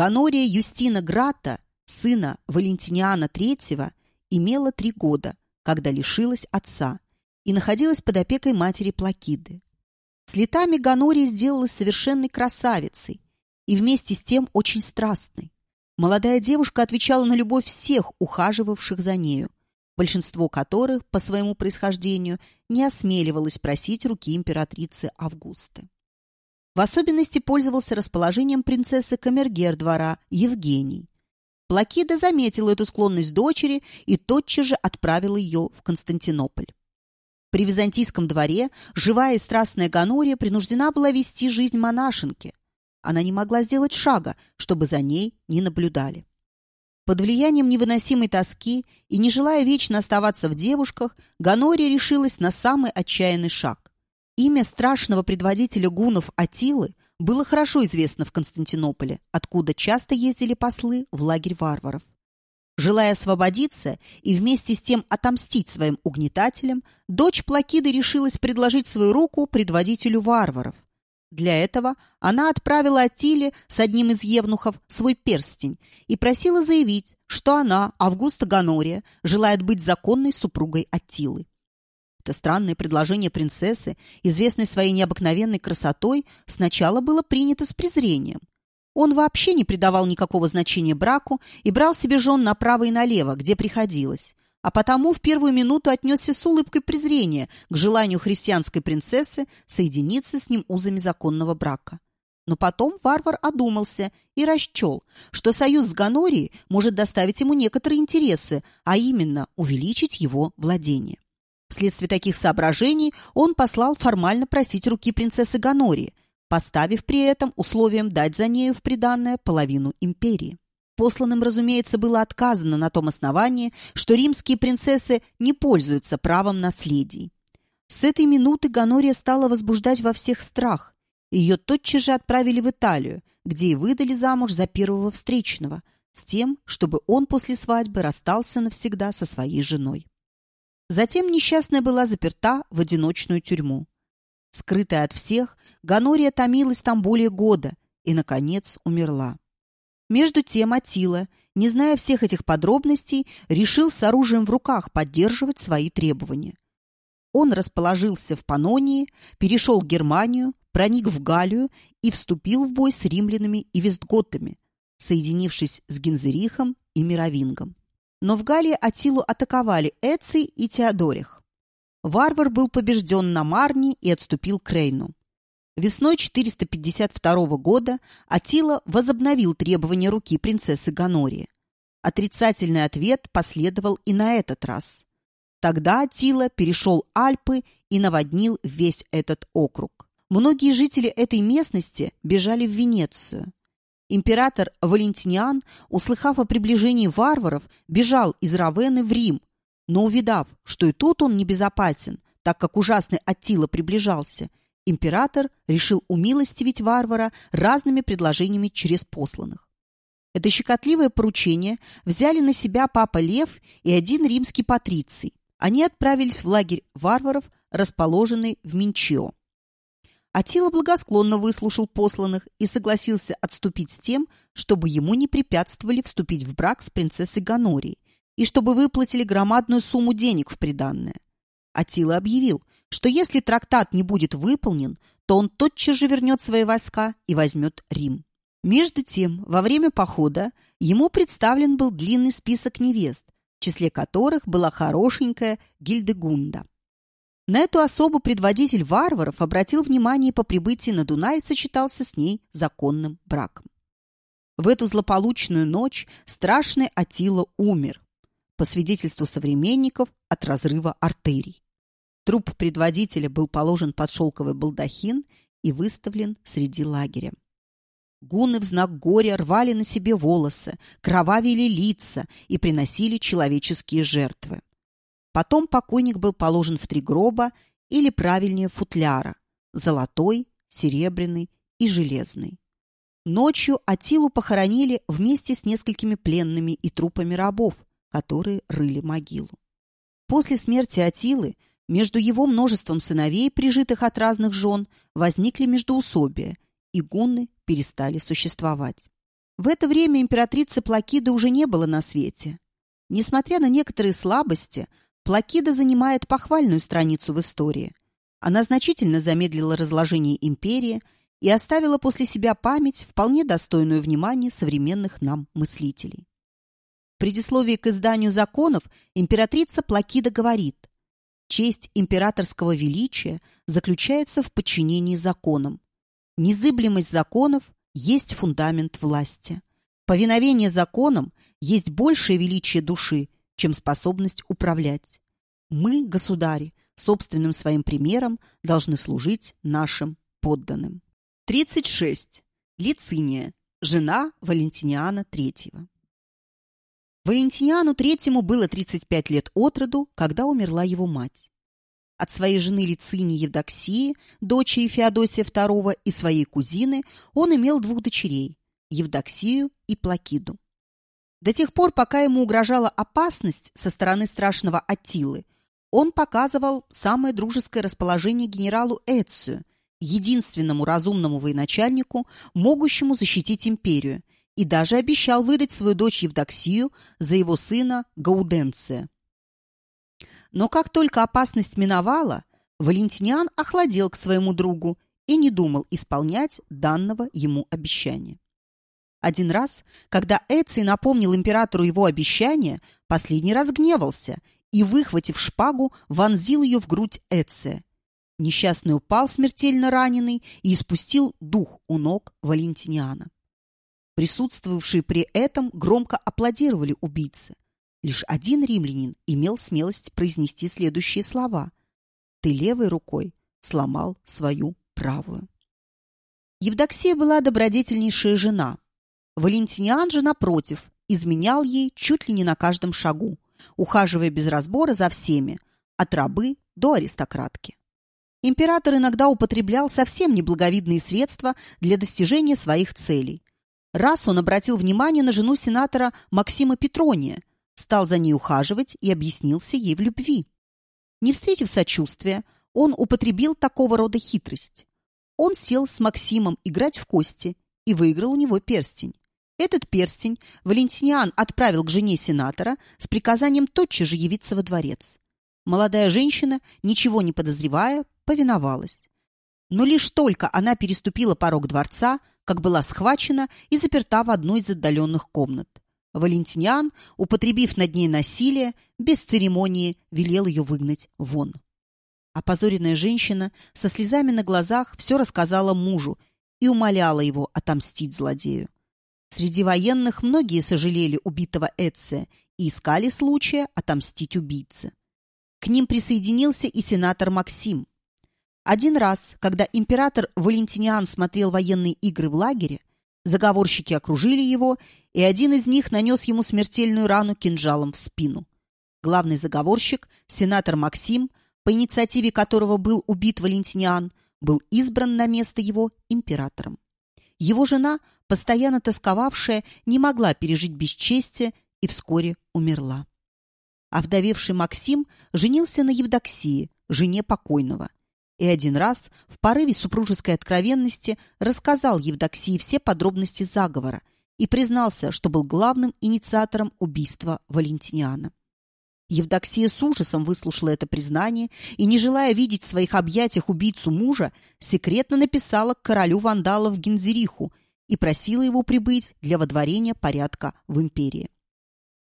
Ганория Юстина Грата, сына Валентиниана III, имела три года, когда лишилась отца и находилась под опекой матери Плакиды. С летами Ганория сделалась совершенной красавицей и вместе с тем очень страстной. Молодая девушка отвечала на любовь всех ухаживавших за нею, большинство которых по своему происхождению не осмеливалось просить руки императрицы Августы. В особенности пользовался расположением принцессы Камергер двора Евгений. Плакида заметила эту склонность дочери и тотчас же отправила ее в Константинополь. При византийском дворе живая и страстная Ганория принуждена была вести жизнь монашенки. Она не могла сделать шага, чтобы за ней не наблюдали. Под влиянием невыносимой тоски и не желая вечно оставаться в девушках, Ганория решилась на самый отчаянный шаг. Имя страшного предводителя гунов Атилы было хорошо известно в Константинополе, откуда часто ездили послы в лагерь варваров. Желая освободиться и вместе с тем отомстить своим угнетателям, дочь Плакиды решилась предложить свою руку предводителю варваров – для этого она отправила Атиле с одним из евнухов свой перстень и просила заявить, что она, Августа Ганория, желает быть законной супругой Аттилы. Это странное предложение принцессы, известной своей необыкновенной красотой, сначала было принято с презрением. Он вообще не придавал никакого значения браку и брал себе жен направо и налево, где приходилось а потому в первую минуту отнесся с улыбкой презрения к желанию христианской принцессы соединиться с ним узами законного брака. Но потом варвар одумался и расчел, что союз с Ганорией может доставить ему некоторые интересы, а именно увеличить его владение. Вследствие таких соображений он послал формально просить руки принцессы Ганории, поставив при этом условием дать за нею в приданное половину империи. Посланным, разумеется, было отказано на том основании, что римские принцессы не пользуются правом наследий. С этой минуты Ганория стала возбуждать во всех страх. Ее тотчас же отправили в Италию, где и выдали замуж за первого встречного, с тем, чтобы он после свадьбы расстался навсегда со своей женой. Затем несчастная была заперта в одиночную тюрьму. Скрытая от всех, Ганория томилась там более года и, наконец, умерла. Между тем Атила, не зная всех этих подробностей, решил с оружием в руках поддерживать свои требования. Он расположился в Панонии, перешел в Германию, проник в Галлию и вступил в бой с римлянами и вестготами, соединившись с Гензерихом и Мировингом. Но в Галлии Атилу атаковали Эций и Теодорих. Варвар был побежден на Марни и отступил к Рейну. Весной 452 года Атила возобновил требования руки принцессы Ганории. Отрицательный ответ последовал и на этот раз. Тогда Атила перешел Альпы и наводнил весь этот округ. Многие жители этой местности бежали в Венецию. Император Валентиниан, услыхав о приближении варваров, бежал из Равены в Рим, но увидав, что и тут он небезопасен, так как ужасный Аттила приближался, император решил умилостивить варвара разными предложениями через посланных. Это щекотливое поручение взяли на себя папа Лев и один римский патриций. Они отправились в лагерь варваров, расположенный в Минчио. Атила благосклонно выслушал посланных и согласился отступить с тем, чтобы ему не препятствовали вступить в брак с принцессой Ганорией и чтобы выплатили громадную сумму денег в приданное. Атила объявил, что если трактат не будет выполнен, то он тотчас же вернет свои войска и возьмет Рим. Между тем, во время похода ему представлен был длинный список невест, в числе которых была хорошенькая Гильдегунда. На эту особу предводитель варваров обратил внимание по прибытии на Дунай и сочетался с ней законным браком. В эту злополучную ночь страшный Атила умер, по свидетельству современников, от разрыва артерий. Труп предводителя был положен под шелковый балдахин и выставлен среди лагеря. Гуны в знак горя рвали на себе волосы, кровавили лица и приносили человеческие жертвы. Потом покойник был положен в три гроба или, правильнее, футляра – золотой, серебряный и железный. Ночью Атилу похоронили вместе с несколькими пленными и трупами рабов, которые рыли могилу. После смерти Атилы между его множеством сыновей, прижитых от разных жен, возникли междоусобия, и гунны перестали существовать. В это время императрицы Плакиды уже не было на свете. Несмотря на некоторые слабости, Плакида занимает похвальную страницу в истории. Она значительно замедлила разложение империи и оставила после себя память, вполне достойную внимания современных нам мыслителей. В предисловии к изданию законов императрица Плакида говорит, «Честь императорского величия заключается в подчинении законам. Незыблемость законов есть фундамент власти. Повиновение законам есть большее величие души, чем способность управлять. Мы, государи, собственным своим примером должны служить нашим подданным. 36. Лициния, жена Валентиниана III. Валентиниану III было 35 лет от роду, когда умерла его мать. От своей жены Лицинии Евдоксии, дочери Феодосия II и своей кузины он имел двух дочерей – Евдоксию и Плакиду. До тех пор, пока ему угрожала опасность со стороны страшного Аттилы, он показывал самое дружеское расположение генералу Эцию, единственному разумному военачальнику, могущему защитить империю, и даже обещал выдать свою дочь Евдоксию за его сына Гауденция. Но как только опасность миновала, Валентиниан охладел к своему другу и не думал исполнять данного ему обещания. Один раз, когда Эций напомнил императору его обещание, последний разгневался и, выхватив шпагу, вонзил ее в грудь Эция. Несчастный упал смертельно раненый и испустил дух у ног Валентиниана. Присутствовавшие при этом громко аплодировали убийце. Лишь один римлянин имел смелость произнести следующие слова. «Ты левой рукой сломал свою правую». Евдоксия была добродетельнейшая жена, Валентиниан же, напротив, изменял ей чуть ли не на каждом шагу, ухаживая без разбора за всеми, от рабы до аристократки. Император иногда употреблял совсем неблаговидные средства для достижения своих целей. Раз он обратил внимание на жену сенатора Максима Петрония, стал за ней ухаживать и объяснился ей в любви. Не встретив сочувствия, он употребил такого рода хитрость. Он сел с Максимом играть в кости и выиграл у него перстень. Этот перстень Валентиниан отправил к жене сенатора с приказанием тотчас же явиться во дворец. Молодая женщина, ничего не подозревая, повиновалась. Но лишь только она переступила порог дворца, как была схвачена и заперта в одной из отдаленных комнат. Валентиниан, употребив над ней насилие, без церемонии велел ее выгнать вон. Опозоренная женщина со слезами на глазах все рассказала мужу и умоляла его отомстить злодею. Среди военных многие сожалели убитого Эдсе и искали случая отомстить убийце. К ним присоединился и сенатор Максим. Один раз, когда император Валентиниан смотрел военные игры в лагере, заговорщики окружили его, и один из них нанес ему смертельную рану кинжалом в спину. Главный заговорщик, сенатор Максим, по инициативе которого был убит Валентиниан, был избран на место его императором. Его жена, постоянно тосковавшая, не могла пережить бесчестие и вскоре умерла. А вдовевший Максим женился на Евдоксии, жене покойного, и один раз в порыве супружеской откровенности рассказал Евдоксии все подробности заговора и признался, что был главным инициатором убийства Валентиниана. Евдоксия с ужасом выслушала это признание и, не желая видеть в своих объятиях убийцу мужа, секретно написала к королю вандалов Гензериху и просила его прибыть для водворения порядка в империи.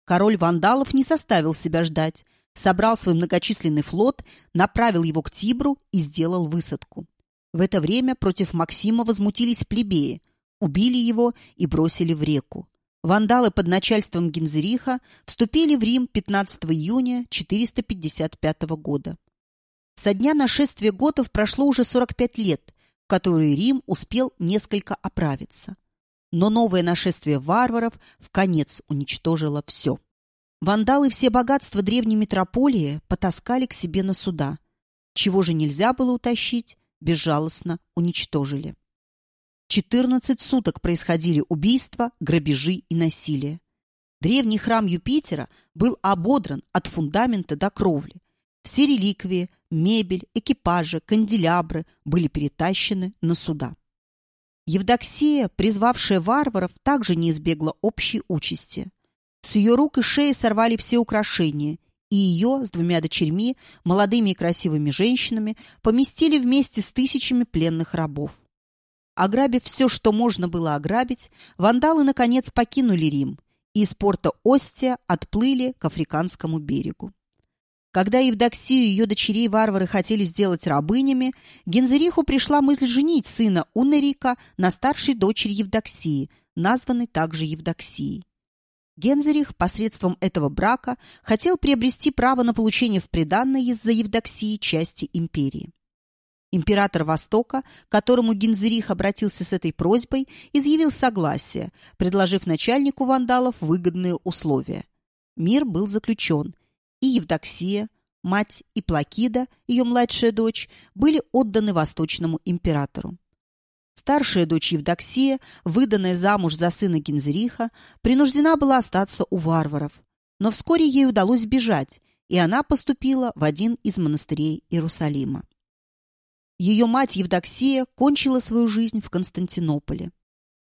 Король вандалов не заставил себя ждать, собрал свой многочисленный флот, направил его к Тибру и сделал высадку. В это время против Максима возмутились плебеи, убили его и бросили в реку. Вандалы под начальством Гензериха вступили в Рим 15 июня 455 года. Со дня нашествия готов прошло уже 45 лет, в которые Рим успел несколько оправиться. Но новое нашествие варваров в конец уничтожило все. Вандалы все богатства древней метрополии потаскали к себе на суда. Чего же нельзя было утащить, безжалостно уничтожили. 14 суток происходили убийства, грабежи и насилие. Древний храм Юпитера был ободран от фундамента до кровли. Все реликвии, мебель, экипажи, канделябры были перетащены на суда. Евдоксия, призвавшая варваров, также не избегла общей участи. С ее рук и шеи сорвали все украшения, и ее с двумя дочерьми, молодыми и красивыми женщинами, поместили вместе с тысячами пленных рабов. Ограбив все, что можно было ограбить, вандалы, наконец, покинули Рим и из порта Остия отплыли к Африканскому берегу. Когда Евдоксию и ее дочерей варвары хотели сделать рабынями, Гензериху пришла мысль женить сына Унерика на старшей дочери Евдоксии, названной также Евдоксией. Гензерих посредством этого брака хотел приобрести право на получение в приданное из-за Евдоксии части империи. Император Востока, к которому Гензерих обратился с этой просьбой, изъявил согласие, предложив начальнику вандалов выгодные условия. Мир был заключен, и Евдоксия, мать и Плакида, ее младшая дочь, были отданы восточному императору. Старшая дочь Евдоксия, выданная замуж за сына Гензериха, принуждена была остаться у варваров. Но вскоре ей удалось сбежать, и она поступила в один из монастырей Иерусалима. Ее мать Евдоксия кончила свою жизнь в Константинополе.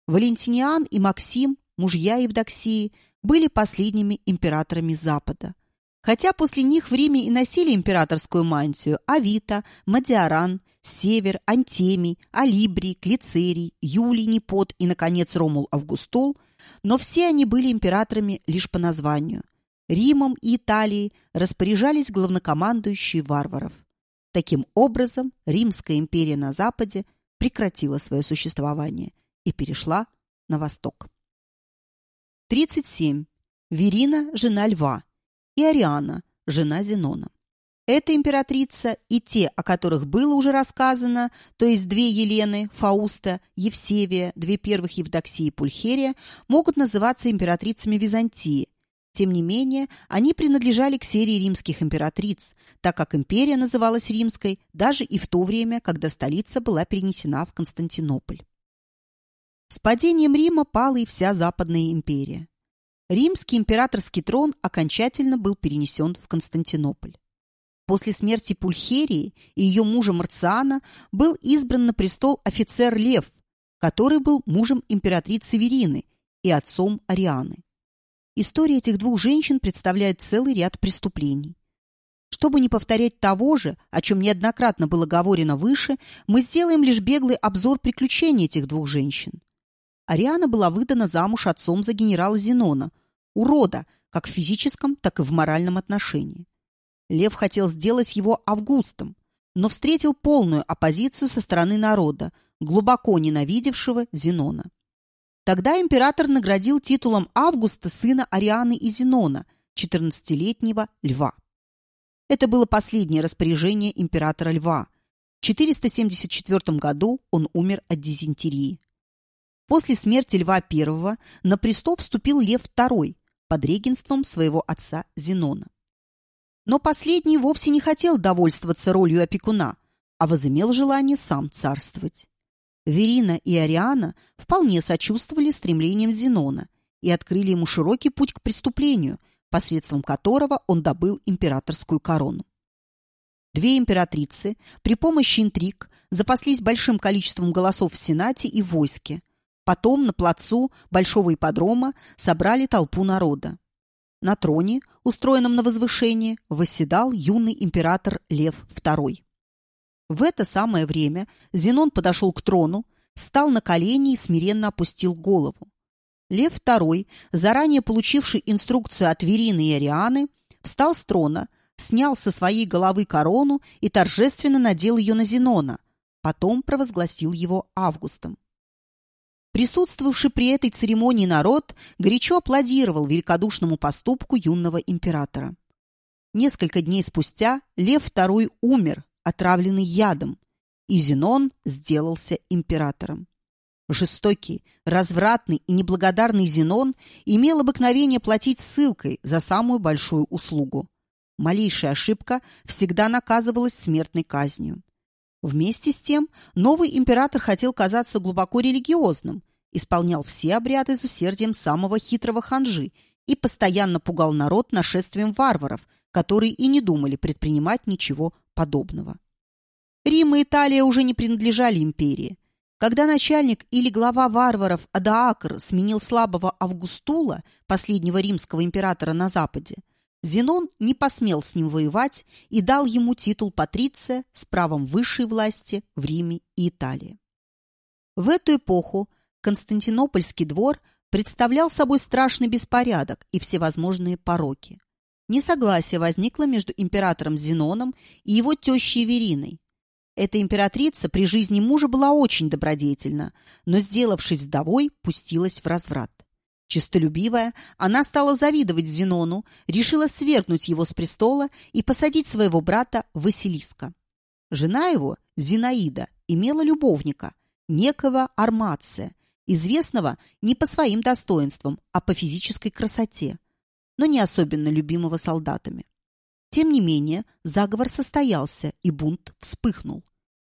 Валентиниан и Максим, мужья Евдоксии, были последними императорами Запада – Хотя после них в Риме и носили императорскую мантию Авита, Мадиаран, Север, Антемий, Алибрий, Клицерий, Юлий Непот и, наконец, Ромул Августол, но все они были императорами лишь по названию. Римом и Италией распоряжались главнокомандующие варваров. Таким образом, Римская империя на Западе прекратила свое существование и перешла на восток. 37. Верина – жена льва и Ариана, жена Зенона. Эта императрица и те, о которых было уже рассказано, то есть две Елены, Фауста, Евсевия, две первых Евдоксии и Пульхерия, могут называться императрицами Византии. Тем не менее, они принадлежали к серии римских императриц, так как империя называлась римской даже и в то время, когда столица была перенесена в Константинополь. С падением Рима пала и вся Западная империя римский императорский трон окончательно был перенесен в Константинополь. После смерти Пульхерии и ее мужа Марциана был избран на престол офицер Лев, который был мужем императрицы Верины и отцом Арианы. История этих двух женщин представляет целый ряд преступлений. Чтобы не повторять того же, о чем неоднократно было говорено выше, мы сделаем лишь беглый обзор приключений этих двух женщин. Ариана была выдана замуж отцом за генерала Зенона, урода, как в физическом, так и в моральном отношении. Лев хотел сделать его Августом, но встретил полную оппозицию со стороны народа, глубоко ненавидевшего Зенона. Тогда император наградил титулом Августа сына Арианы и Зенона, 14-летнего Льва. Это было последнее распоряжение императора Льва. В 474 году он умер от дизентерии. После смерти Льва I на престол вступил Лев II под регенством своего отца Зенона. Но последний вовсе не хотел довольствоваться ролью опекуна, а возымел желание сам царствовать. Верина и Ариана вполне сочувствовали стремлениям Зенона и открыли ему широкий путь к преступлению, посредством которого он добыл императорскую корону. Две императрицы при помощи интриг запаслись большим количеством голосов в Сенате и войске, Потом на плацу Большого ипподрома собрали толпу народа. На троне, устроенном на возвышении, восседал юный император Лев II. В это самое время Зенон подошел к трону, встал на колени и смиренно опустил голову. Лев II, заранее получивший инструкцию от Верины и Арианы, встал с трона, снял со своей головы корону и торжественно надел ее на Зенона, потом провозгласил его Августом. Присутствовавший при этой церемонии народ горячо аплодировал великодушному поступку юного императора. Несколько дней спустя Лев II умер, отравленный ядом, и Зенон сделался императором. Жестокий, развратный и неблагодарный Зенон имел обыкновение платить ссылкой за самую большую услугу. Малейшая ошибка всегда наказывалась смертной казнью. Вместе с тем, новый император хотел казаться глубоко религиозным, исполнял все обряды с усердием самого хитрого ханжи и постоянно пугал народ нашествием варваров, которые и не думали предпринимать ничего подобного. Рим и Италия уже не принадлежали империи. Когда начальник или глава варваров Адаакр сменил слабого Августула, последнего римского императора на Западе, Зенон не посмел с ним воевать и дал ему титул патриция с правом высшей власти в Риме и Италии. В эту эпоху Константинопольский двор представлял собой страшный беспорядок и всевозможные пороки. Несогласие возникло между императором Зеноном и его тещей Вериной. Эта императрица при жизни мужа была очень добродетельна, но, сделавшись вдовой, пустилась в разврат. Чистолюбивая, она стала завидовать Зенону, решила свергнуть его с престола и посадить своего брата Василиска. Жена его, Зинаида, имела любовника, некого Армация, известного не по своим достоинствам, а по физической красоте, но не особенно любимого солдатами. Тем не менее, заговор состоялся, и бунт вспыхнул.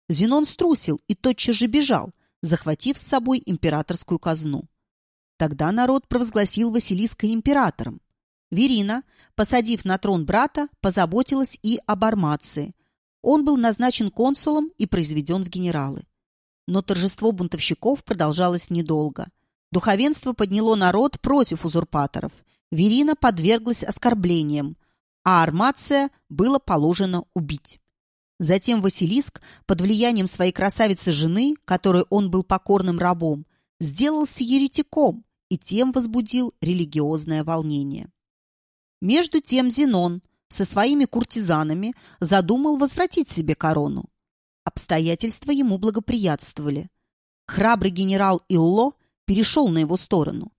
Зенон струсил и тотчас же бежал, захватив с собой императорскую казну. Тогда народ провозгласил Василиска императором. Верина, посадив на трон брата, позаботилась и об армации. Он был назначен консулом и произведен в генералы. Но торжество бунтовщиков продолжалось недолго. Духовенство подняло народ против узурпаторов. Верина подверглась оскорблениям, а армация было положено убить. Затем Василиск, под влиянием своей красавицы-жены, которой он был покорным рабом, сделался еретиком и тем возбудил религиозное волнение. Между тем Зенон со своими куртизанами задумал возвратить себе корону. Обстоятельства ему благоприятствовали. Храбрый генерал Илло перешел на его сторону.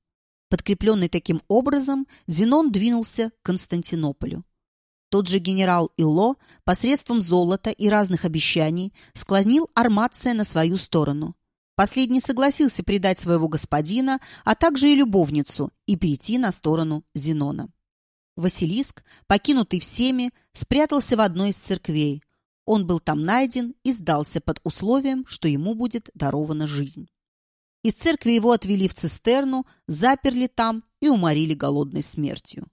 Подкрепленный таким образом, Зенон двинулся к Константинополю. Тот же генерал Илло посредством золота и разных обещаний склонил Армация на свою сторону. Последний согласился предать своего господина, а также и любовницу, и перейти на сторону Зенона. Василиск, покинутый всеми, спрятался в одной из церквей, он был там найден и сдался под условием, что ему будет дарована жизнь. Из церкви его отвели в цистерну, заперли там и уморили голодной смертью.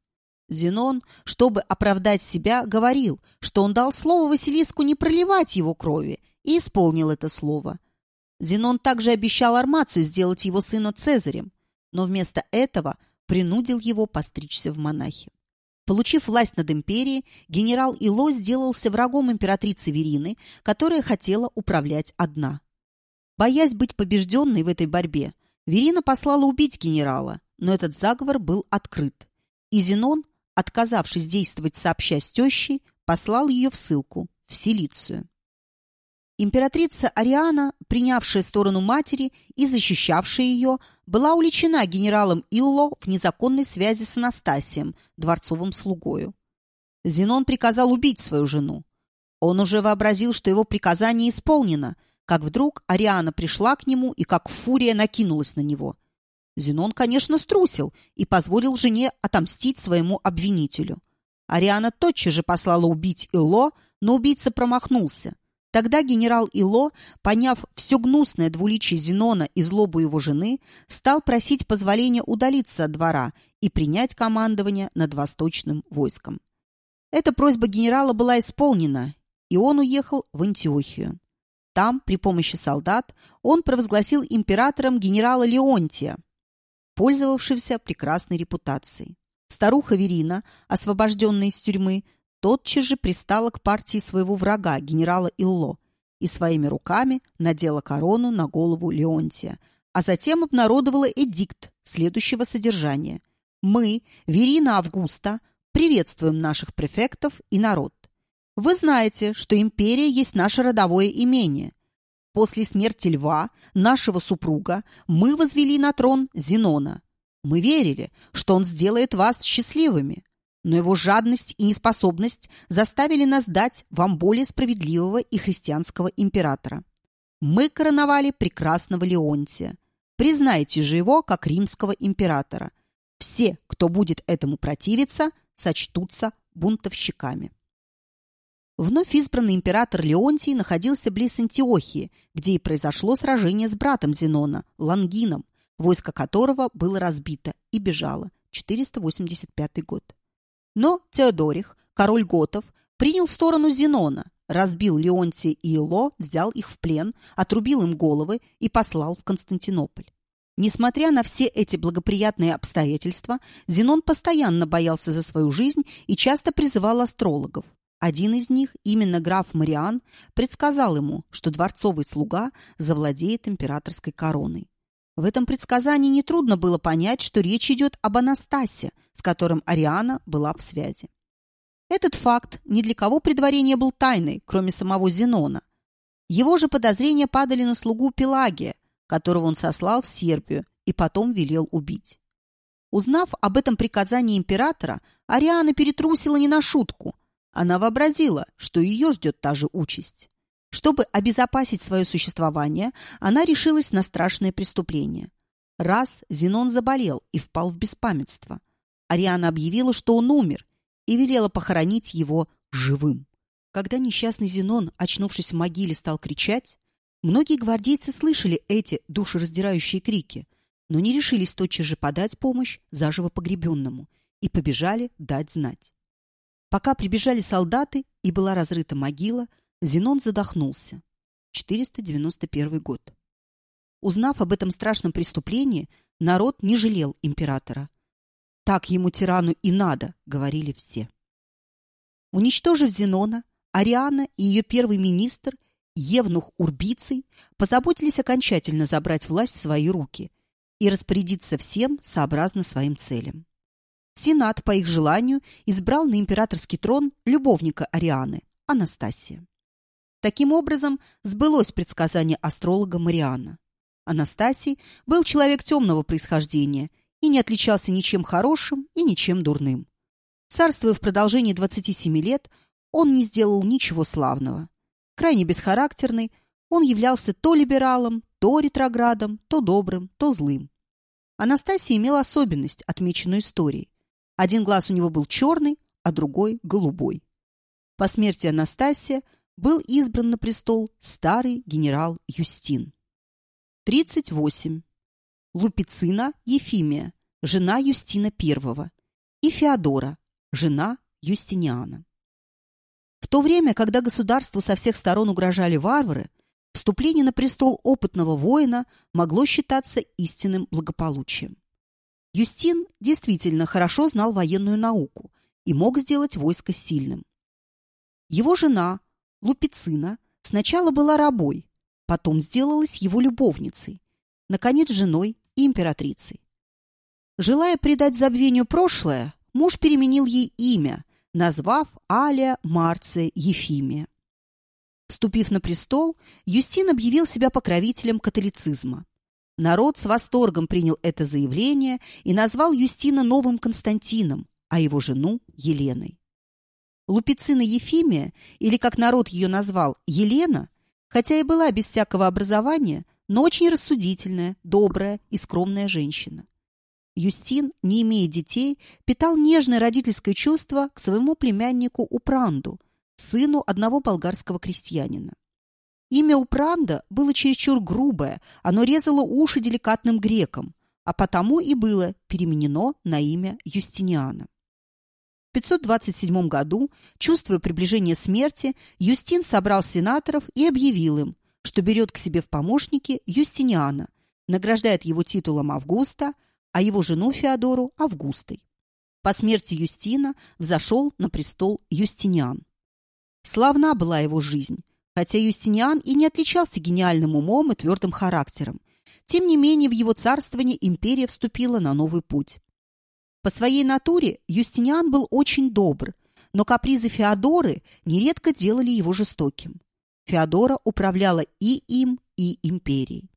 Зенон, чтобы оправдать себя, говорил, что он дал слово Василиску не проливать его крови, и исполнил это слово. Зенон также обещал Армацию сделать его сына Цезарем, но вместо этого принудил его постричься в монахи. Получив власть над империей, генерал Ило сделался врагом императрицы Верины, которая хотела управлять одна. Боясь быть побежденной в этой борьбе, Верина послала убить генерала, но этот заговор был открыт. И Зенон, отказавшись действовать сообща с тещей, послал ее в ссылку, в Силицию. Императрица Ариана, принявшая сторону матери и защищавшая ее, была уличена генералом Илло в незаконной связи с Анастасием, дворцовым слугою. Зенон приказал убить свою жену. Он уже вообразил, что его приказание исполнено, как вдруг Ариана пришла к нему и как фурия накинулась на него. Зенон, конечно, струсил и позволил жене отомстить своему обвинителю. Ариана тотчас же послала убить Илло, но убийца промахнулся – Тогда генерал Ило, поняв все гнусное двуличие Зенона и злобу его жены, стал просить позволения удалиться от двора и принять командование над восточным войском. Эта просьба генерала была исполнена, и он уехал в Антиохию. Там, при помощи солдат, он провозгласил императором генерала Леонтия, пользовавшегося прекрасной репутацией. Старуха Верина, освобожденная из тюрьмы, тотчас же пристала к партии своего врага, генерала Илло, и своими руками надела корону на голову Леонтия, а затем обнародовала эдикт следующего содержания. «Мы, Верина Августа, приветствуем наших префектов и народ. Вы знаете, что империя есть наше родовое имение. После смерти льва, нашего супруга, мы возвели на трон Зенона. Мы верили, что он сделает вас счастливыми но его жадность и неспособность заставили нас дать вам более справедливого и христианского императора. Мы короновали прекрасного Леонтия. Признайте же его как римского императора. Все, кто будет этому противиться, сочтутся бунтовщиками. Вновь избранный император Леонтий находился близ Антиохии, где и произошло сражение с братом Зенона, Лангином, войско которого было разбито и бежало. 485 год. Но Теодорих, король готов, принял сторону Зенона, разбил Леонтия и Ило, взял их в плен, отрубил им головы и послал в Константинополь. Несмотря на все эти благоприятные обстоятельства, Зенон постоянно боялся за свою жизнь и часто призывал астрологов. Один из них, именно граф Мариан, предсказал ему, что дворцовый слуга завладеет императорской короной. В этом предсказании нетрудно было понять, что речь идет об Анастасе, с которым Ариана была в связи. Этот факт ни для кого при дворе не был тайной, кроме самого Зенона. Его же подозрения падали на слугу Пелагия, которого он сослал в Сербию и потом велел убить. Узнав об этом приказании императора, Ариана перетрусила не на шутку. Она вообразила, что ее ждет та же участь. Чтобы обезопасить свое существование, она решилась на страшное преступление. Раз Зенон заболел и впал в беспамятство. Ариана объявила, что он умер, и велела похоронить его живым. Когда несчастный Зенон, очнувшись в могиле, стал кричать, многие гвардейцы слышали эти душераздирающие крики, но не решились тотчас же подать помощь заживо погребенному и побежали дать знать. Пока прибежали солдаты и была разрыта могила, Зенон задохнулся. 491 год. Узнав об этом страшном преступлении, народ не жалел императора. «Так ему, тирану, и надо», — говорили все. Уничтожив Зенона, Ариана и ее первый министр, Евнух Урбицей, позаботились окончательно забрать власть в свои руки и распорядиться всем сообразно своим целям. Сенат, по их желанию, избрал на императорский трон любовника Арианы, Анастасия. Таким образом, сбылось предсказание астролога Мариана. Анастасий был человек темного происхождения и не отличался ничем хорошим и ничем дурным. Царствуя в продолжении 27 лет, он не сделал ничего славного. Крайне бесхарактерный, он являлся то либералом, то ретроградом, то добрым, то злым. Анастасия имела особенность, отмеченную историей. Один глаз у него был черный, а другой – голубой. По смерти Анастасия был избран на престол старый генерал Юстин. 38. Лупицина Ефимия, жена Юстина I, и Феодора, жена Юстиниана. В то время, когда государству со всех сторон угрожали варвары, вступление на престол опытного воина могло считаться истинным благополучием. Юстин действительно хорошо знал военную науку и мог сделать войско сильным. Его жена, Лупицина, сначала была рабой, потом сделалась его любовницей, наконец, женой и императрицей. Желая придать забвению прошлое, муж переменил ей имя, назвав Аля Марция Ефимия. Вступив на престол, Юстин объявил себя покровителем католицизма. Народ с восторгом принял это заявление и назвал Юстина новым Константином, а его жену – Еленой. Лупицина Ефимия, или, как народ ее назвал, Елена, хотя и была без всякого образования, но очень рассудительная, добрая и скромная женщина. Юстин, не имея детей, питал нежное родительское чувство к своему племяннику Упранду, сыну одного болгарского крестьянина. Имя Упранда было чересчур грубое, оно резало уши деликатным грекам, а потому и было переменено на имя Юстиниана. В 527 году, чувствуя приближение смерти, Юстин собрал сенаторов и объявил им, что берет к себе в помощники Юстиниана, награждает его титулом Августа, а его жену Феодору – Августой. По смерти Юстина взошел на престол Юстиниан. Славна была его жизнь, хотя Юстиниан и не отличался гениальным умом и твердым характером. Тем не менее, в его царствовании империя вступила на новый путь. По своей натуре Юстиниан был очень добр, но капризы Феодоры нередко делали его жестоким. Феодора управляла и им, и империей.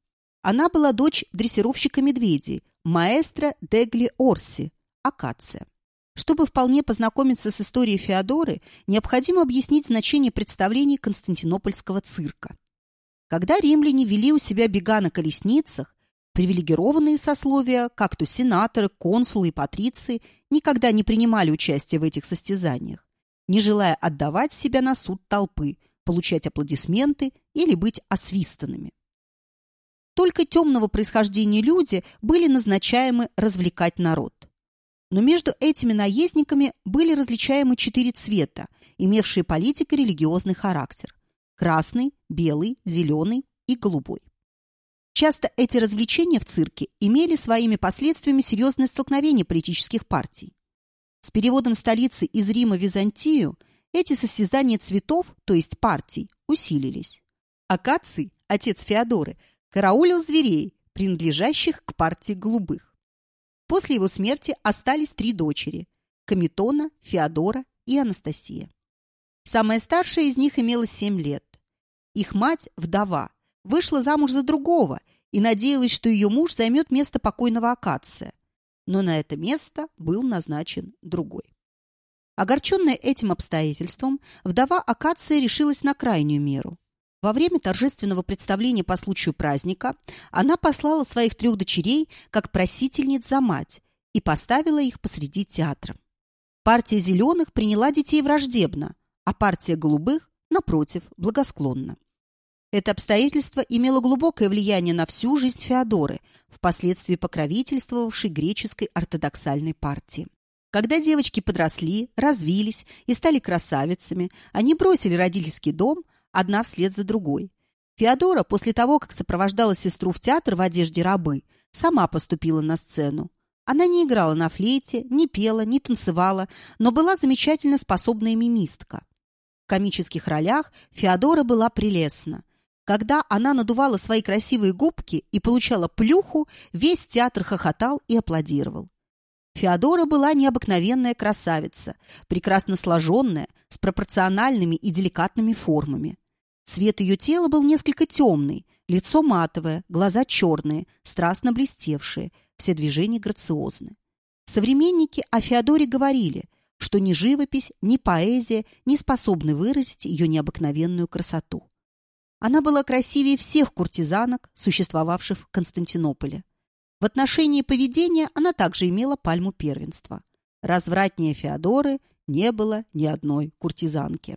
Она была дочь дрессировщика медведей, маэстро Дегли Орси, Акация. Чтобы вполне познакомиться с историей Феодоры, необходимо объяснить значение представлений константинопольского цирка. Когда римляне вели у себя бега на колесницах, привилегированные сословия, как то сенаторы, консулы и патриции, никогда не принимали участие в этих состязаниях, не желая отдавать себя на суд толпы, получать аплодисменты или быть освистанными. Только темного происхождения люди были назначаемы развлекать народ. Но между этими наездниками были различаемы четыре цвета, имевшие политико-религиозный характер – красный, белый, зеленый и голубой. Часто эти развлечения в цирке имели своими последствиями серьезное столкновение политических партий. С переводом столицы из Рима в Византию эти состязания цветов, то есть партий, усилились. Акаций, отец Феодоры, караулил зверей, принадлежащих к партии голубых. После его смерти остались три дочери – Камитона, Феодора и Анастасия. Самая старшая из них имела семь лет. Их мать, вдова, вышла замуж за другого и надеялась, что ее муж займет место покойного Акация. Но на это место был назначен другой. Огорченная этим обстоятельством, вдова Акация решилась на крайнюю меру. Во время торжественного представления по случаю праздника она послала своих трех дочерей как просительниц за мать и поставила их посреди театра. Партия зеленых приняла детей враждебно, а партия голубых, напротив, благосклонно. Это обстоятельство имело глубокое влияние на всю жизнь Феодоры, впоследствии покровительствовавшей греческой ортодоксальной партии. Когда девочки подросли, развились и стали красавицами, они бросили родительский дом, одна вслед за другой. Феодора, после того, как сопровождала сестру в театр в одежде рабы, сама поступила на сцену. Она не играла на флейте, не пела, не танцевала, но была замечательно способная мимистка. В комических ролях Феодора была прелестна. Когда она надувала свои красивые губки и получала плюху, весь театр хохотал и аплодировал. Феодора была необыкновенная красавица, прекрасно сложенная, с пропорциональными и деликатными формами. Цвет ее тела был несколько темный, лицо матовое, глаза черные, страстно блестевшие, все движения грациозны. Современники о Феодоре говорили, что ни живопись, ни поэзия не способны выразить ее необыкновенную красоту. Она была красивее всех куртизанок, существовавших в Константинополе. В отношении поведения она также имела пальму первенства. Развратнее Феодоры не было ни одной куртизанки.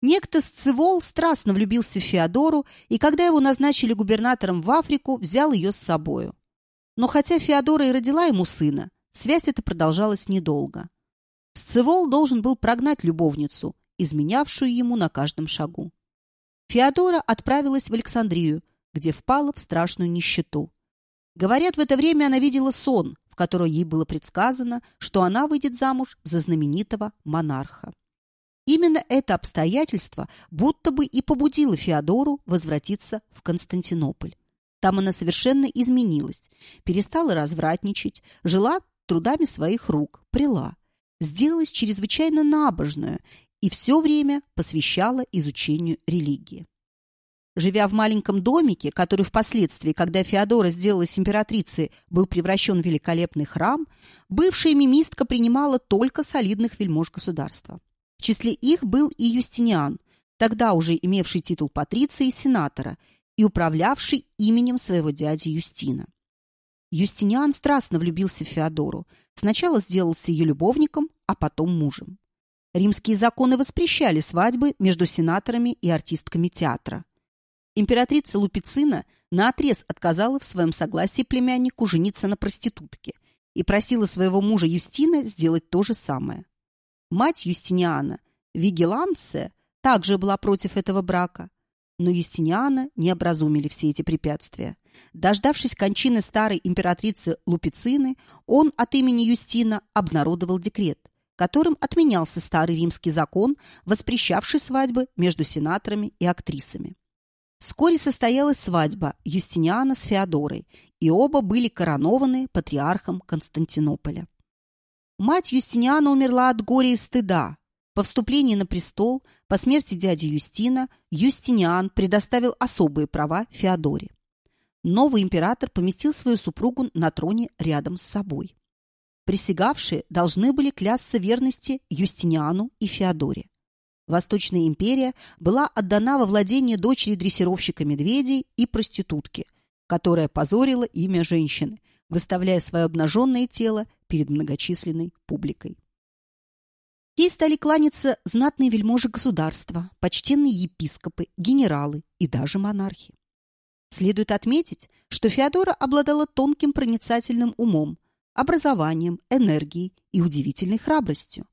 Некто Сцевол страстно влюбился в Феодору, и когда его назначили губернатором в Африку, взял ее с собою. Но хотя Феодора и родила ему сына, связь эта продолжалась недолго. Сцевол должен был прогнать любовницу, изменявшую ему на каждом шагу. Феодора отправилась в Александрию, где впала в страшную нищету. Говорят, в это время она видела сон, в котором ей было предсказано, что она выйдет замуж за знаменитого монарха. Именно это обстоятельство будто бы и побудило Феодору возвратиться в Константинополь. Там она совершенно изменилась, перестала развратничать, жила трудами своих рук, прила, сделалась чрезвычайно набожную и все время посвящала изучению религии. Живя в маленьком домике, который впоследствии, когда Феодора сделалась императрицей, был превращен в великолепный храм, бывшая мимистка принимала только солидных вельмож государства. В числе их был и Юстиниан, тогда уже имевший титул патриции и сенатора и управлявший именем своего дяди Юстина. Юстиниан страстно влюбился в Феодору, сначала сделался ее любовником, а потом мужем. Римские законы воспрещали свадьбы между сенаторами и артистками театра. Императрица Лупицина наотрез отказала в своем согласии племяннику жениться на проститутке и просила своего мужа Юстина сделать то же самое. Мать Юстиниана, Вигеланция, также была против этого брака, но Юстиниана не образумили все эти препятствия. Дождавшись кончины старой императрицы Лупицины, он от имени Юстина обнародовал декрет – которым отменялся старый римский закон, воспрещавший свадьбы между сенаторами и актрисами. Вскоре состоялась свадьба Юстиниана с Феодорой, и оба были коронованы патриархом Константинополя. Мать Юстиниана умерла от горя и стыда. По вступлении на престол, по смерти дяди Юстина, Юстиниан предоставил особые права Феодоре. Новый император поместил свою супругу на троне рядом с собой. Присягавшие должны были клясться верности Юстиниану и Феодоре. Восточная империя была отдана во владение дочери дрессировщика медведей и проститутки, которая позорила имя женщины, выставляя свое обнаженное тело перед многочисленной публикой. Ей стали кланяться знатные вельможи государства, почтенные епископы, генералы и даже монархи. Следует отметить, что Феодора обладала тонким проницательным умом, образованием, энергией и удивительной храбростью.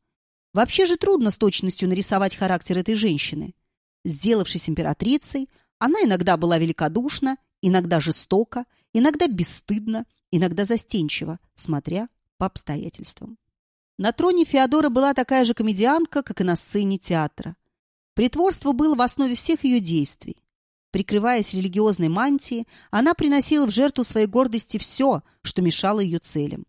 Вообще же трудно с точностью нарисовать характер этой женщины. Сделавшись императрицей, она иногда была великодушна, иногда жестока, иногда бесстыдна, иногда застенчива, смотря по обстоятельствам. На троне Феодора была такая же комедианка, как и на сцене театра. Притворство было в основе всех ее действий. Прикрываясь религиозной мантией, она приносила в жертву своей гордости все, что мешало ее целям.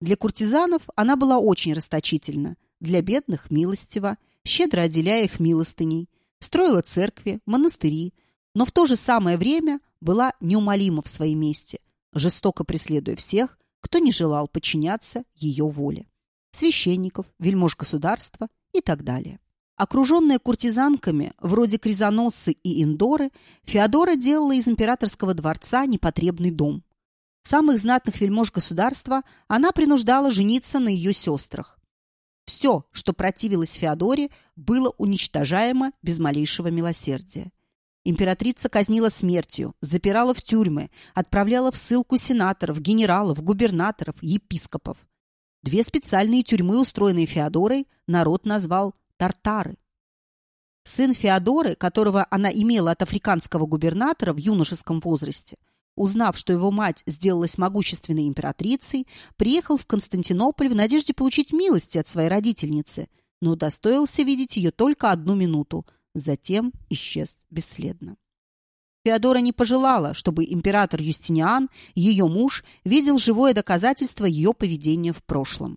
Для куртизанов она была очень расточительна, для бедных – милостива, щедро отделяя их милостыней, строила церкви, монастыри, но в то же самое время была неумолима в своей месте, жестоко преследуя всех, кто не желал подчиняться ее воле. Священников, вельмож государства и так далее. Окруженная куртизанками, вроде Кризоноссы и Индоры, Феодора делала из императорского дворца непотребный дом. Самых знатных вельмож государства она принуждала жениться на ее сестрах. Все, что противилось Феодоре, было уничтожаемо без малейшего милосердия. Императрица казнила смертью, запирала в тюрьмы, отправляла в ссылку сенаторов, генералов, губернаторов, епископов. Две специальные тюрьмы, устроенные Феодорой, народ назвал Тартары. Сын Феодоры, которого она имела от африканского губернатора в юношеском возрасте, узнав, что его мать сделалась могущественной императрицей, приехал в Константинополь в надежде получить милости от своей родительницы, но удостоился видеть ее только одну минуту, затем исчез бесследно. Феодора не пожелала, чтобы император Юстиниан, ее муж, видел живое доказательство ее поведения в прошлом.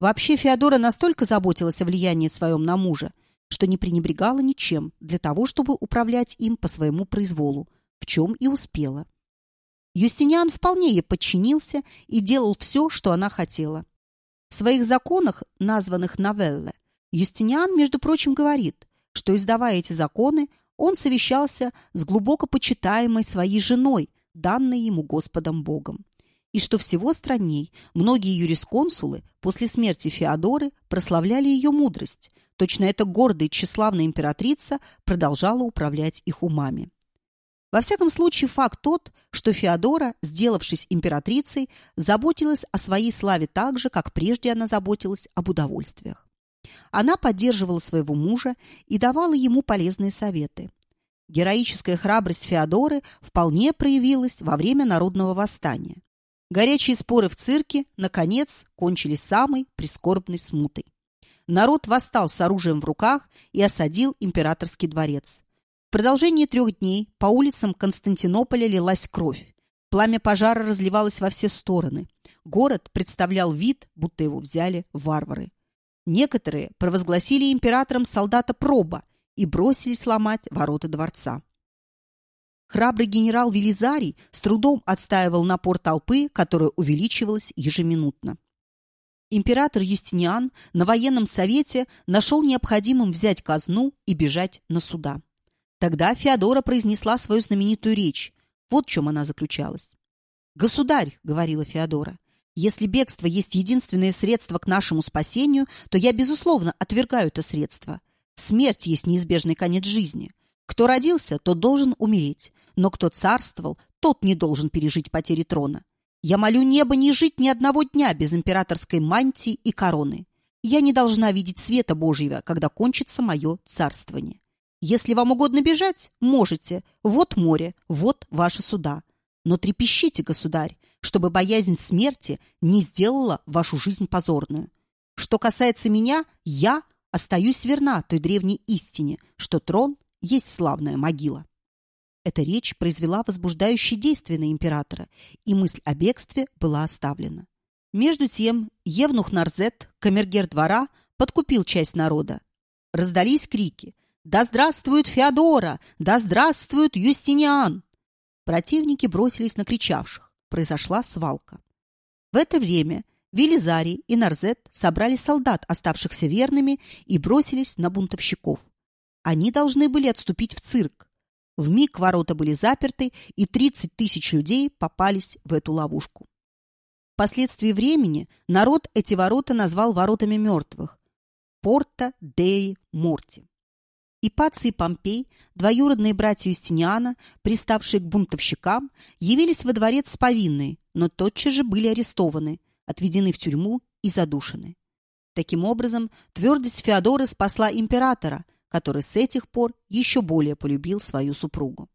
Вообще Феодора настолько заботилась о влиянии своем на мужа, что не пренебрегала ничем для того, чтобы управлять им по своему произволу, в чем и успела. Юстиниан вполне ей подчинился и делал все, что она хотела. В своих законах, названных новелле, Юстиниан, между прочим, говорит, что, издавая эти законы, он совещался с глубоко почитаемой своей женой, данной ему Господом Богом. И что всего странней, многие юрисконсулы после смерти Феодоры прославляли ее мудрость. Точно эта гордая и тщеславная императрица продолжала управлять их умами. Во всяком случае, факт тот, что Феодора, сделавшись императрицей, заботилась о своей славе так же, как прежде она заботилась об удовольствиях. Она поддерживала своего мужа и давала ему полезные советы. Героическая храбрость Феодоры вполне проявилась во время народного восстания. Горячие споры в цирке, наконец, кончились самой прискорбной смутой. Народ восстал с оружием в руках и осадил императорский дворец. В продолжении трех дней по улицам Константинополя лилась кровь. Пламя пожара разливалось во все стороны. Город представлял вид, будто его взяли варвары. Некоторые провозгласили императором солдата Проба и бросились ломать ворота дворца. Храбрый генерал Велизарий с трудом отстаивал напор толпы, которая увеличивалась ежеминутно. Император Юстиниан на военном совете нашел необходимым взять казну и бежать на суда. Тогда Феодора произнесла свою знаменитую речь. Вот в чем она заключалась. «Государь», — говорила Феодора, если бегство есть единственное средство к нашему спасению, то я, безусловно, отвергаю это средство. Смерть есть неизбежный конец жизни. Кто родился, тот должен умереть, но кто царствовал, тот не должен пережить потери трона. Я молю небо не жить ни одного дня без императорской мантии и короны. Я не должна видеть света Божьего, когда кончится мое царствование. Если вам угодно бежать, можете. Вот море, вот ваши суда. Но трепещите, государь, чтобы боязнь смерти не сделала вашу жизнь позорную. Что касается меня, я остаюсь верна той древней истине, что трон есть славная могила. Эта речь произвела возбуждающее действие на императора, и мысль о бегстве была оставлена. Между тем Евнух Нарзет, камергер двора, подкупил часть народа. Раздались крики «Да здравствует Феодора! Да здравствует Юстиниан!» Противники бросились на кричавших произошла свалка. В это время Велизарий и Нарзет собрали солдат, оставшихся верными, и бросились на бунтовщиков. Они должны были отступить в цирк. В миг ворота были заперты, и 30 тысяч людей попались в эту ловушку. Впоследствии времени народ эти ворота назвал воротами мертвых – Порта Деи Морти. Ипаций и Помпей, двоюродные братья Юстиниана, приставшие к бунтовщикам, явились во дворец с повинной, но тотчас же были арестованы. отведены в тюрьму и задушены. Таким образом, твердость Феодоры спасла императора, который с этих пор еще более полюбил свою супругу.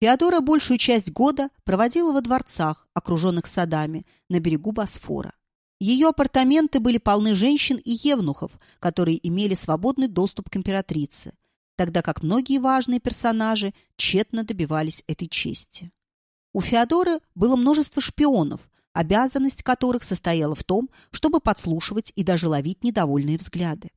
Феодора большую часть года проводила во дворцах, окруженных садами, на берегу Босфора. Ее апартаменты были полны женщин и евнухов, которые имели свободный доступ к императрице, тогда как многие важные персонажи тщетно добивались этой чести. У Феодоры было множество шпионов, обязанность которых состояла в том, чтобы подслушивать и даже ловить недовольные взгляды.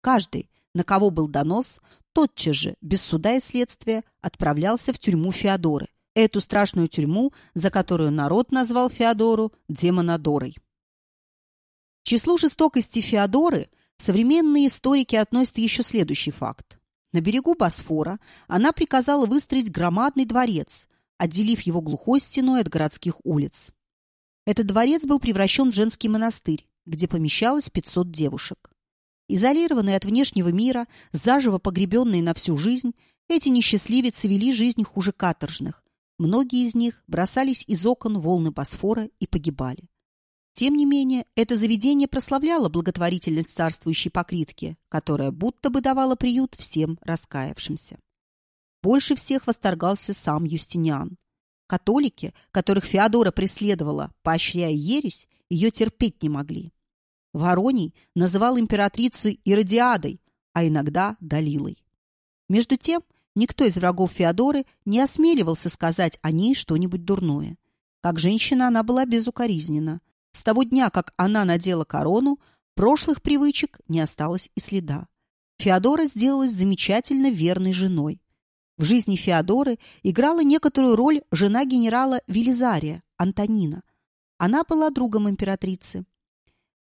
Каждый, на кого был донос, тотчас же, без суда и следствия, отправлялся в тюрьму Феодоры, эту страшную тюрьму, за которую народ назвал Феодору Демонодорой. Числу жестокости Феодоры современные историки относят еще следующий факт. На берегу Босфора она приказала выстроить громадный дворец, отделив его глухой стеной от городских улиц. Этот дворец был превращен в женский монастырь, где помещалось 500 девушек. Изолированные от внешнего мира, заживо погребенные на всю жизнь, эти несчастливицы вели жизнь хуже каторжных. Многие из них бросались из окон волны Босфора и погибали. Тем не менее, это заведение прославляло благотворительность царствующей покритки, которая будто бы давала приют всем раскаявшимся. Больше всех восторгался сам Юстиниан. Католики, которых Феодора преследовала, поощряя ересь, ее терпеть не могли. Вороний называл императрицу Иродиадой, а иногда Далилой. Между тем, никто из врагов Феодоры не осмеливался сказать о ней что-нибудь дурное. Как женщина она была безукоризнена. С того дня, как она надела корону, прошлых привычек не осталось и следа. Феодора сделалась замечательно верной женой. В жизни Феодоры играла некоторую роль жена генерала Велизария, Антонина. Она была другом императрицы.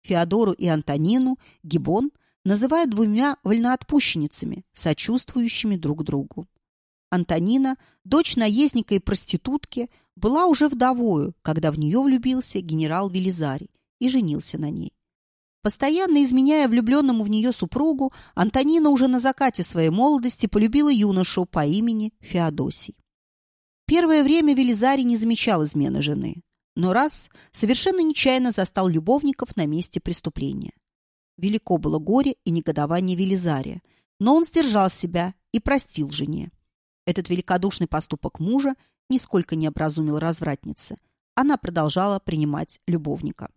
Феодору и Антонину Гибон называют двумя вольноотпущенницами, сочувствующими друг другу. Антонина, дочь наездника и проститутки, была уже вдовою, когда в нее влюбился генерал Велизарий и женился на ней. Постоянно изменяя влюбленному в нее супругу, Антонина уже на закате своей молодости полюбила юношу по имени Феодосий. Первое время Велизарий не замечал измены жены, но раз совершенно нечаянно застал любовников на месте преступления. Велико было горе и негодование Велизария, но он сдержал себя и простил жене. Этот великодушный поступок мужа нисколько не образумил развратницы. Она продолжала принимать любовника.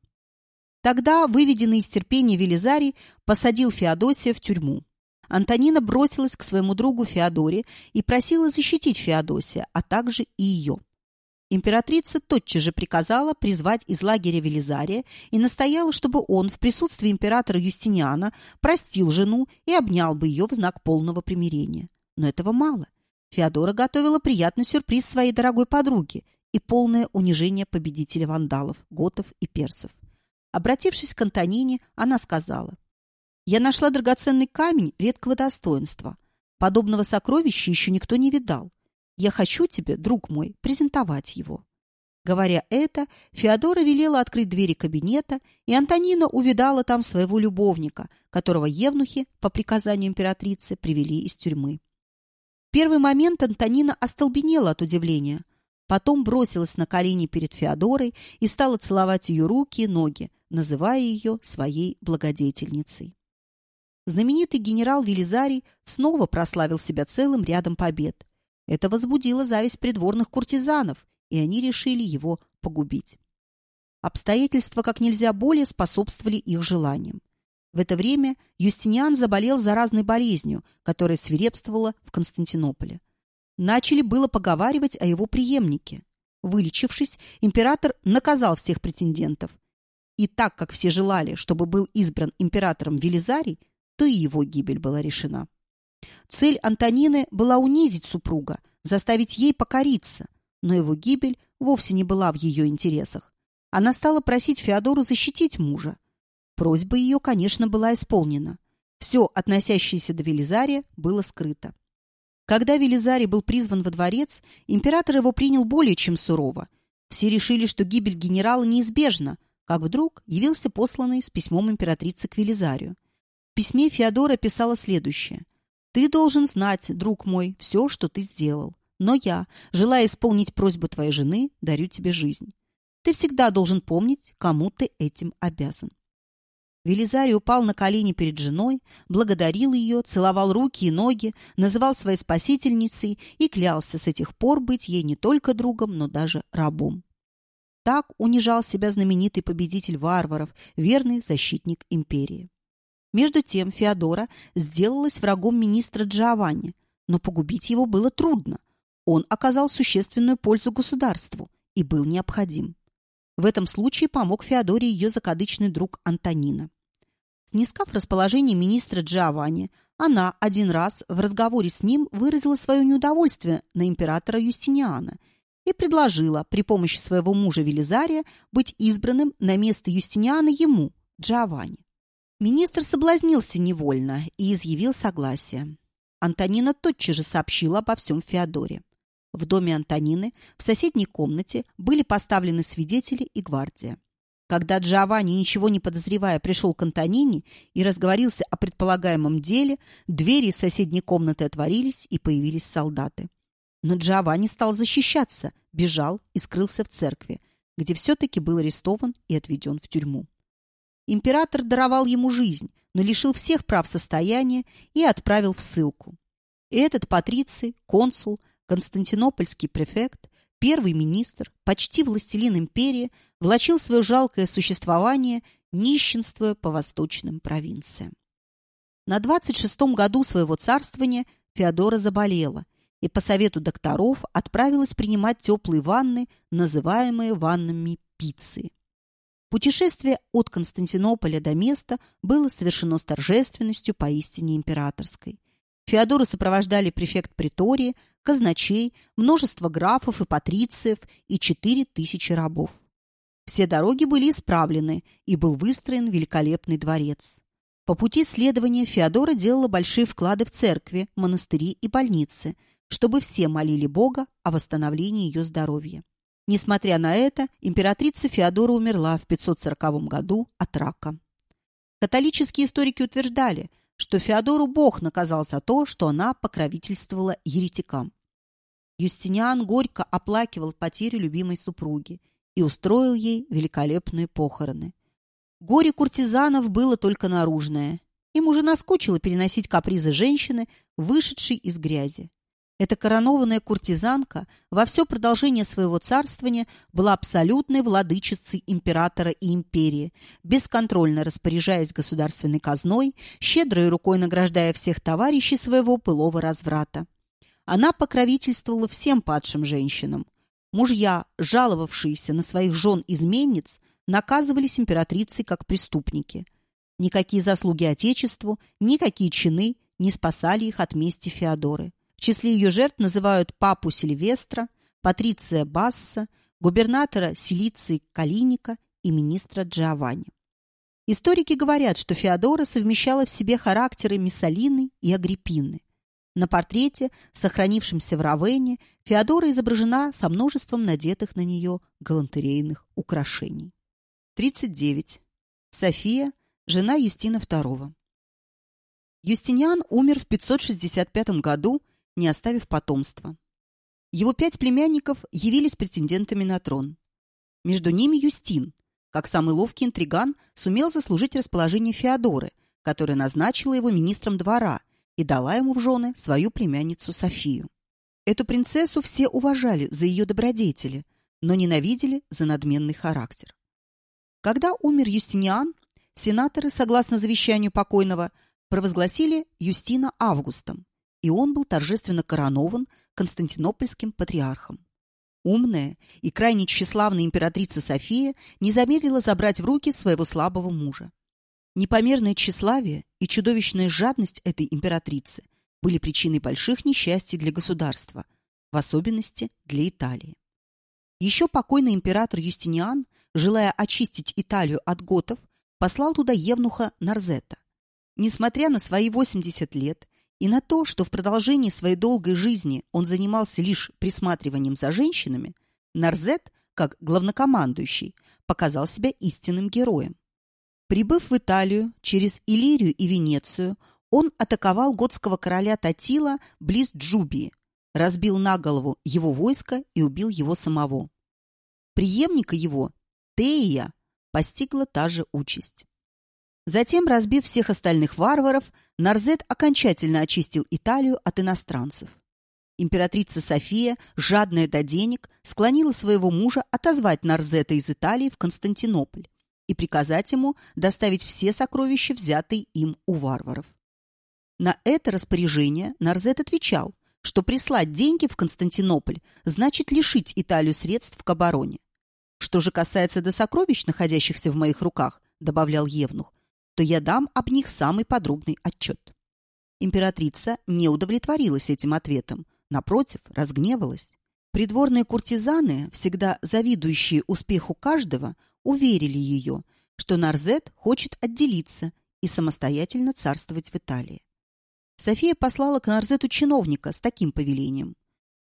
Тогда, выведенный из терпения Велизарий, посадил Феодосия в тюрьму. Антонина бросилась к своему другу Феодоре и просила защитить Феодосия, а также и ее. Императрица тотчас же приказала призвать из лагеря Велизария и настояла, чтобы он в присутствии императора Юстиниана простил жену и обнял бы ее в знак полного примирения. Но этого мало. Феодора готовила приятный сюрприз своей дорогой подруге и полное унижение победителя вандалов, готов и персов. Обратившись к Антонине, она сказала, «Я нашла драгоценный камень редкого достоинства. Подобного сокровища еще никто не видал. Я хочу тебе, друг мой, презентовать его». Говоря это, Феодора велела открыть двери кабинета, и Антонина увидала там своего любовника, которого евнухи, по приказанию императрицы, привели из тюрьмы. Первый момент Антонина остолбенела от удивления, потом бросилась на колени перед Феодорой и стала целовать ее руки и ноги, называя ее своей благодетельницей. Знаменитый генерал Велизарий снова прославил себя целым рядом побед. Это возбудило зависть придворных куртизанов, и они решили его погубить. Обстоятельства как нельзя более способствовали их желаниям. В это время Юстиниан заболел заразной болезнью, которая свирепствовала в Константинополе. Начали было поговаривать о его преемнике. Вылечившись, император наказал всех претендентов, и так как все желали, чтобы был избран императором Велизарий, то и его гибель была решена. Цель Антонины была унизить супруга, заставить ей покориться, но его гибель вовсе не была в ее интересах. Она стала просить Феодору защитить мужа. Просьба ее, конечно, была исполнена. Все, относящееся до Велизария, было скрыто. Когда Велизарий был призван во дворец, император его принял более чем сурово. Все решили, что гибель генерала неизбежна, как вдруг явился посланный с письмом императрицы к Велизарию. В письме Феодора писала следующее. «Ты должен знать, друг мой, все, что ты сделал. Но я, желая исполнить просьбу твоей жены, дарю тебе жизнь. ты всегда должен помнить, кому ты этим обязан. Велизарий упал на колени перед женой, благодарил ее, целовал руки и ноги, называл своей спасительницей и клялся с этих пор быть ей не только другом, но даже рабом. Так унижал себя знаменитый победитель варваров, верный защитник империи. Между тем Феодора сделалась врагом министра Джованни, но погубить его было трудно. Он оказал существенную пользу государству и был необходим. В этом случае помог Феодоре ее закадычный друг Антонина. Снискав расположение министра Джованни, она один раз в разговоре с ним выразила свое неудовольствие на императора Юстиниана и предложила при помощи своего мужа Велизария быть избранным на место Юстиниана ему, Джованни. Министр соблазнился невольно и изъявил согласие. Антонина тотчас же сообщила обо всем Феодоре. В доме Антонины в соседней комнате были поставлены свидетели и гвардия. Когда Джованни, ничего не подозревая, пришел к Антонине и разговорился о предполагаемом деле, двери из соседней комнаты отворились, и появились солдаты. Но Джованни стал защищаться, бежал и скрылся в церкви, где все-таки был арестован и отведен в тюрьму. Император даровал ему жизнь, но лишил всех прав состояния и отправил в ссылку. И этот патриций, консул – Константинопольский префект, первый министр, почти властелин империи, влачил свое жалкое существование, нищенствуя по восточным провинциям. На 26-м году своего царствования Феодора заболела и по совету докторов отправилась принимать теплые ванны, называемые ваннами пиццы. Путешествие от Константинополя до места было совершено с торжественностью поистине императорской. Феодору сопровождали префект притории, казначей, множество графов и патрициев и четыре тысячи рабов. Все дороги были исправлены, и был выстроен великолепный дворец. По пути следования Феодора делала большие вклады в церкви, монастыри и больницы, чтобы все молили Бога о восстановлении ее здоровья. Несмотря на это, императрица Феодора умерла в 540 году от рака. Католические историки утверждали – что Феодору Бог наказал за то, что она покровительствовала еретикам. Юстиниан горько оплакивал потерю любимой супруги и устроил ей великолепные похороны. Горе куртизанов было только наружное. Им уже наскучило переносить капризы женщины, вышедшей из грязи. Эта коронованная куртизанка во все продолжение своего царствования была абсолютной владычицей императора и империи, бесконтрольно распоряжаясь государственной казной, щедрой рукой награждая всех товарищей своего пылого разврата. Она покровительствовала всем падшим женщинам. Мужья, жаловавшиеся на своих жен-изменниц, наказывались императрицей как преступники. Никакие заслуги Отечеству, никакие чины не спасали их от мести Феодоры. В числе ее жертв называют папу Сильвестра, Патриция Басса, губернатора Силиции Калиника и министра Джованни. Историки говорят, что Феодора совмещала в себе характеры Миссалины и Агриппины. На портрете, сохранившемся в Равене, Феодора изображена со множеством надетых на нее галантерейных украшений. 39. София, жена Юстина II. Юстиниан умер в 565 году не оставив потомства. Его пять племянников явились претендентами на трон. Между ними Юстин, как самый ловкий интриган, сумел заслужить расположение Феодоры, которая назначила его министром двора и дала ему в жены свою племянницу Софию. Эту принцессу все уважали за ее добродетели, но ненавидели за надменный характер. Когда умер Юстиниан, сенаторы, согласно завещанию покойного, провозгласили Юстина Августом, и он был торжественно коронован константинопольским патриархом. Умная и крайне тщеславная императрица София не замедлила забрать в руки своего слабого мужа. Непомерное тщеславие и чудовищная жадность этой императрицы были причиной больших несчастий для государства, в особенности для Италии. Еще покойный император Юстиниан, желая очистить Италию от готов, послал туда евнуха Нарзета. Несмотря на свои 80 лет и на то, что в продолжении своей долгой жизни он занимался лишь присматриванием за женщинами, Нарзет, как главнокомандующий, показал себя истинным героем. Прибыв в Италию через Иллирию и Венецию, он атаковал готского короля Татила близ Джубии, разбил на голову его войско и убил его самого. Приемника его, Теия, постигла та же участь. Затем, разбив всех остальных варваров, Нарзет окончательно очистил Италию от иностранцев. Императрица София, жадная до денег, склонила своего мужа отозвать Нарзета из Италии в Константинополь и приказать ему доставить все сокровища, взятые им у варваров. На это распоряжение Нарзет отвечал, что прислать деньги в Константинополь значит лишить Италию средств к обороне. Что же касается до сокровищ, находящихся в моих руках, добавлял Евнух, то я дам об них самый подробный отчет. Императрица не удовлетворилась этим ответом, напротив, разгневалась. Придворные куртизаны, всегда завидующие успеху каждого, уверили ее, что Нарзет хочет отделиться и самостоятельно царствовать в Италии. София послала к Нарзету чиновника с таким повелением.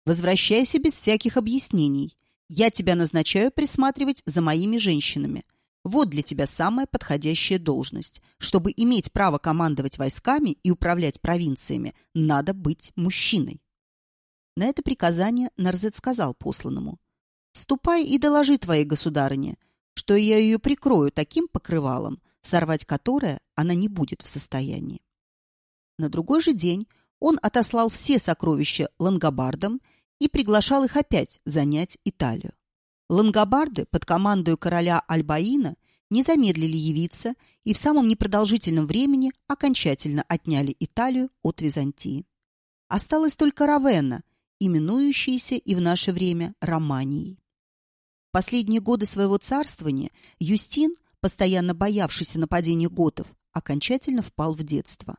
«Возвращайся без всяких объяснений. Я тебя назначаю присматривать за моими женщинами. Вот для тебя самая подходящая должность. Чтобы иметь право командовать войсками и управлять провинциями, надо быть мужчиной». На это приказание Нарзет сказал посланному. «Ступай и доложи твоей государыне, что я ее прикрою таким покрывалом, сорвать которое она не будет в состоянии». На другой же день он отослал все сокровища лангобардам и приглашал их опять занять Италию. Лангобарды под командой короля Альбаина не замедлили явиться и в самом непродолжительном времени окончательно отняли Италию от Византии. Осталась только Равенна, именующаяся и в наше время Романией. В последние годы своего царствования Юстин, постоянно боявшийся нападения готов, окончательно впал в детство.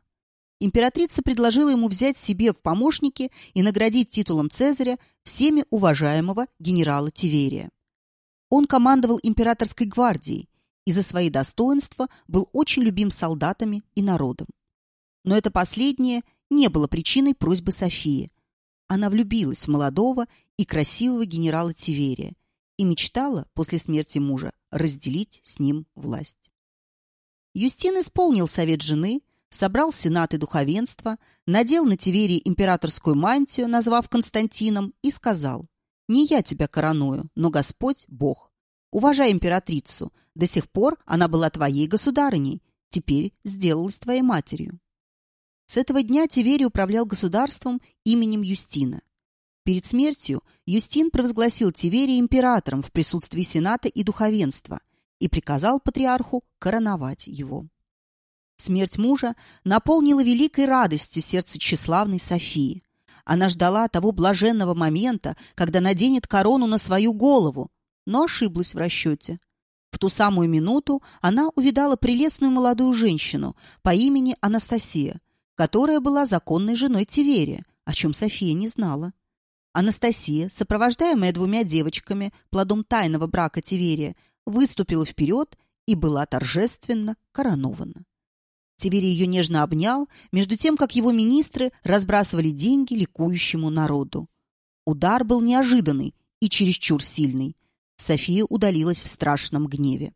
Императрица предложила ему взять себе в помощники и наградить титулом Цезаря всеми уважаемого генерала Тиверия. Он командовал императорской гвардией и за свои достоинства был очень любим солдатами и народом. Но это последнее не было причиной просьбы Софии. Она влюбилась в молодого и красивого генерала Тиверия и мечтала после смерти мужа разделить с ним власть. Юстин исполнил совет жены собрал сенат и духовенство, надел на Тиверии императорскую мантию, назвав Константином, и сказал, «Не я тебя короную, но Господь – Бог. Уважай императрицу, до сих пор она была твоей государыней, теперь сделалась твоей матерью». С этого дня Тиверий управлял государством именем Юстина. Перед смертью Юстин провозгласил Тиверия императором в присутствии сената и духовенства и приказал патриарху короновать его. Смерть мужа наполнила великой радостью сердце тщеславной Софии. Она ждала того блаженного момента, когда наденет корону на свою голову, но ошиблась в расчете. В ту самую минуту она увидала прелестную молодую женщину по имени Анастасия, которая была законной женой Тиверия, о чем София не знала. Анастасия, сопровождаемая двумя девочками, плодом тайного брака Тиверия, выступила вперед и была торжественно коронована. Тиверий ее нежно обнял, между тем, как его министры разбрасывали деньги ликующему народу. Удар был неожиданный и чересчур сильный. София удалилась в страшном гневе.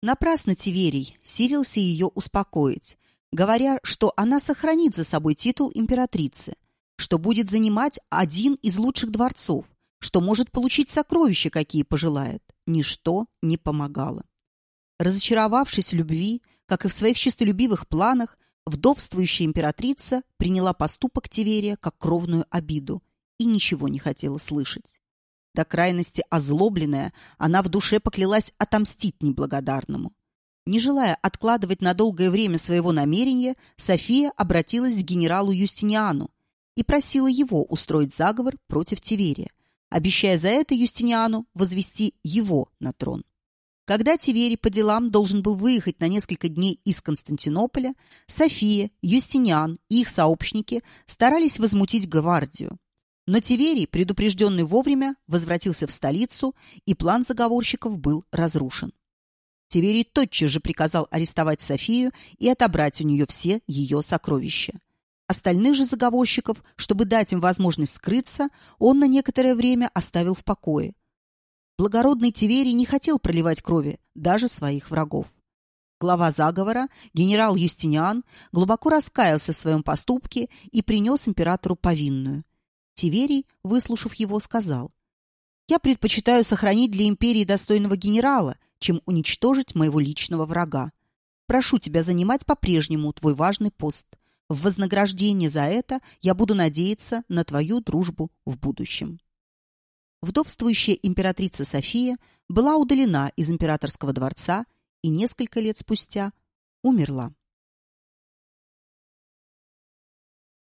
Напрасно Тиверий силился ее успокоить, говоря, что она сохранит за собой титул императрицы, что будет занимать один из лучших дворцов, что может получить сокровища, какие пожелает. Ничто не помогало. Разочаровавшись в любви, как и в своих честолюбивых планах, вдовствующая императрица приняла поступок Тиверия как кровную обиду и ничего не хотела слышать. До крайности озлобленная, она в душе поклялась отомстить неблагодарному. Не желая откладывать на долгое время своего намерения, София обратилась к генералу Юстиниану и просила его устроить заговор против Тиверия, обещая за это Юстиниану возвести его на трон. Когда Тиверий по делам должен был выехать на несколько дней из Константинополя, София, Юстиниан и их сообщники старались возмутить гвардию. Но Тиверий, предупрежденный вовремя, возвратился в столицу, и план заговорщиков был разрушен. Тиверий тотчас же приказал арестовать Софию и отобрать у нее все ее сокровища. Остальных же заговорщиков, чтобы дать им возможность скрыться, он на некоторое время оставил в покое – Благородный Тиверий не хотел проливать крови даже своих врагов. Глава заговора, генерал Юстиниан, глубоко раскаялся в своем поступке и принес императору повинную. Тиверий, выслушав его, сказал, «Я предпочитаю сохранить для империи достойного генерала, чем уничтожить моего личного врага. Прошу тебя занимать по-прежнему твой важный пост. В вознаграждение за это я буду надеяться на твою дружбу в будущем» вдовствующая императрица София была удалена из императорского дворца и несколько лет спустя умерла.